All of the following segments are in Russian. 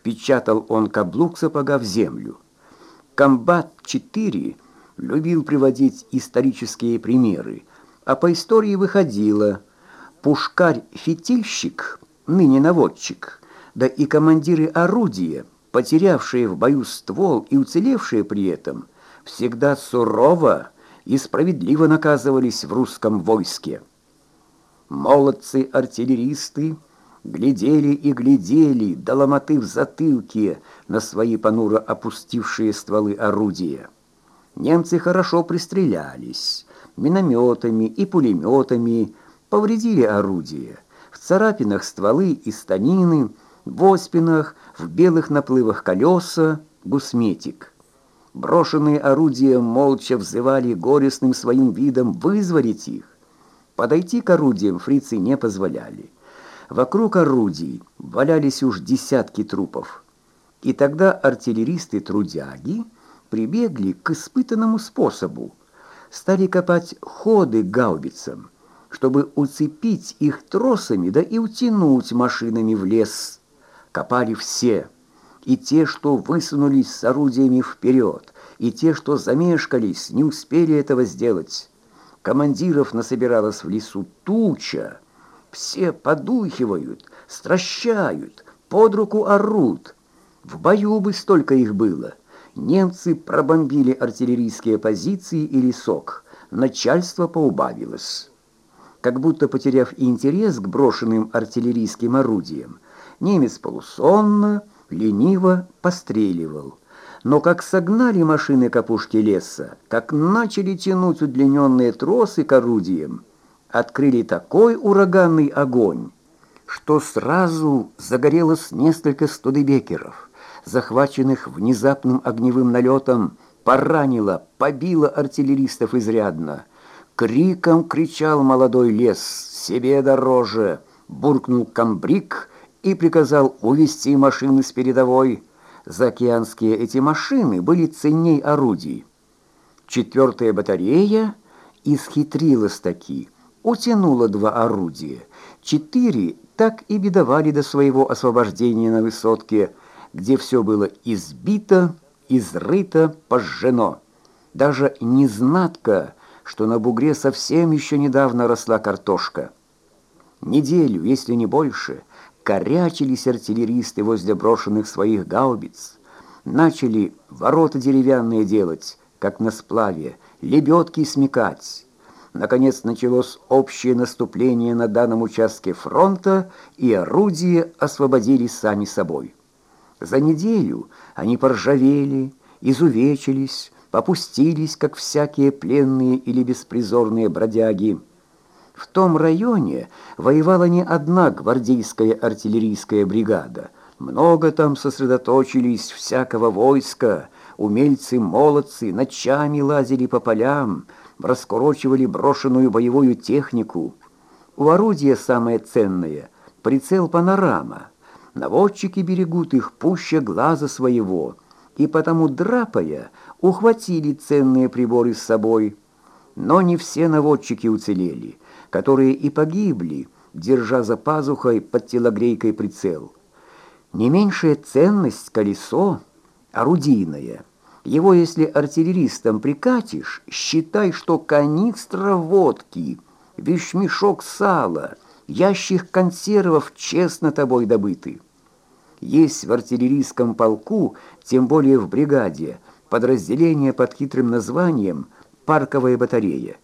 впечатал он каблук сапога в землю. Комбат-4 любил приводить исторические примеры, а по истории выходило пушкарь-фитильщик, ныне наводчик, да и командиры орудия, потерявшие в бою ствол и уцелевшие при этом, всегда сурово и справедливо наказывались в русском войске. Молодцы-артиллеристы глядели и глядели до ломоты в затылке на свои понуро опустившие стволы орудия. Немцы хорошо пристрелялись, минометами и пулеметами повредили орудие. В царапинах стволы и станины, в оспинах, в белых наплывах колеса, гусметик. Брошенные орудия молча взывали горестным своим видом вызволить их. Подойти к орудиям фрицы не позволяли. Вокруг орудий валялись уж десятки трупов. И тогда артиллеристы-трудяги прибегли к испытанному способу. Стали копать ходы гаубицам, чтобы уцепить их тросами, да и утянуть машинами в лес. Копали все, и те, что высунулись с орудиями вперед, и те, что замешкались, не успели этого сделать. Командиров насобиралось в лесу туча. Все подухивают, стращают, под руку орут. В бою бы столько их было. Немцы пробомбили артиллерийские позиции и лесок. Начальство поубавилось. Как будто потеряв интерес к брошенным артиллерийским орудиям, немец полусонно, лениво постреливал. Но как согнали машины к опушке леса, как начали тянуть удлиненные тросы к орудиям, открыли такой ураганный огонь, что сразу загорелось несколько студебекеров, захваченных внезапным огневым налетом, поранило, побило артиллеристов изрядно. Криком кричал молодой лес «Себе дороже!» буркнул комбриг и приказал увести машины с передовой, Заокеанские эти машины были ценней орудий. Четвертая батарея исхитрилась таки, утянула два орудия. Четыре так и бедовали до своего освобождения на высотке, где все было избито, изрыто, пожжено. Даже не знатка, что на бугре совсем еще недавно росла картошка. Неделю, если не больше, корячились артиллеристы возле брошенных своих гаубиц, начали ворота деревянные делать, как на сплаве, лебедки смекать. Наконец началось общее наступление на данном участке фронта, и орудия освободились сами собой. За неделю они поржавели, изувечились, попустились, как всякие пленные или беспризорные бродяги. В том районе воевала не одна гвардейская артиллерийская бригада. Много там сосредоточились всякого войска. Умельцы-молодцы ночами лазили по полям, раскорочивали брошенную боевую технику. У орудия самое ценное — прицел-панорама. Наводчики берегут их пуще глаза своего, и потому, драпая, ухватили ценные приборы с собой. Но не все наводчики уцелели — которые и погибли, держа за пазухой под телогрейкой прицел. Не меньшая ценность колесо орудийное. Его, если артиллеристам прикатишь, считай, что канистра водки, вещмешок сала, ящик консервов честно тобой добыты. Есть в артиллерийском полку, тем более в бригаде, подразделение под хитрым названием «Парковая батарея».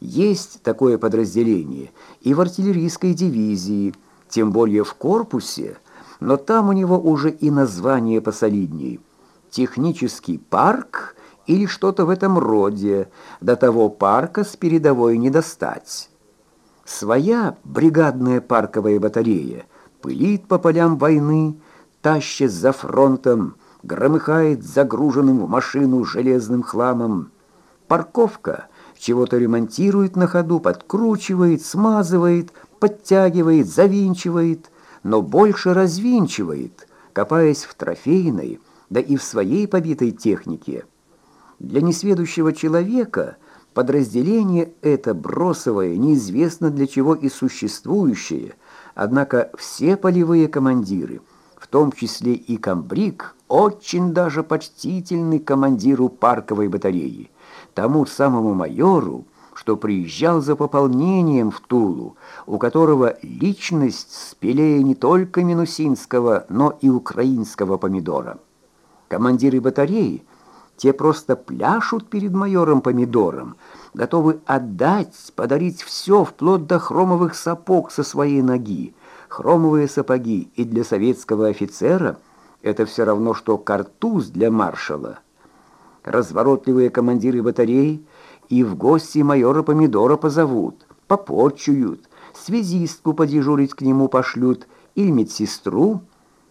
Есть такое подразделение и в артиллерийской дивизии, тем более в корпусе, но там у него уже и название посолидней. Технический парк или что-то в этом роде, до того парка с передовой не достать. Своя бригадная парковая батарея пылит по полям войны, тащит за фронтом, громыхает загруженным в машину железным хламом. Парковка — чего-то ремонтирует на ходу, подкручивает, смазывает, подтягивает, завинчивает, но больше развинчивает, копаясь в трофейной, да и в своей побитой технике. Для несведущего человека подразделение это бросовое, неизвестно для чего и существующее, однако все полевые командиры, в том числе и комбриг, очень даже почтительный командиру парковой батареи, тому самому майору, что приезжал за пополнением в Тулу, у которого личность спелее не только минусинского, но и украинского помидора. Командиры батареи, те просто пляшут перед майором помидором, готовы отдать, подарить все, вплоть до хромовых сапог со своей ноги. Хромовые сапоги и для советского офицера – это все равно, что картуз для маршала. Разворотливые командиры батареи и в гости майора Помидора позовут, попорчуют, связистку подежурить к нему пошлют или медсестру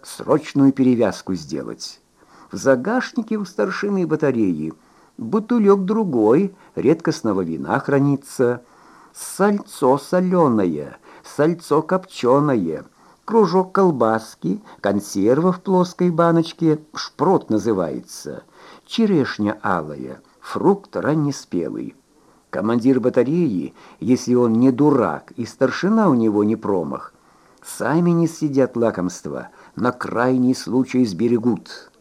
срочную перевязку сделать. В загашнике у старшины батареи – бутылек другой редкостного вина хранится, сальцо соленое, сальцо копченое, кружок колбаски, консерва в плоской баночке, шпрот называется, черешня алая, фрукт раннеспелый. Командир батареи, если он не дурак и старшина у него не промах, сами не сидят лакомства, на крайний случай сберегут».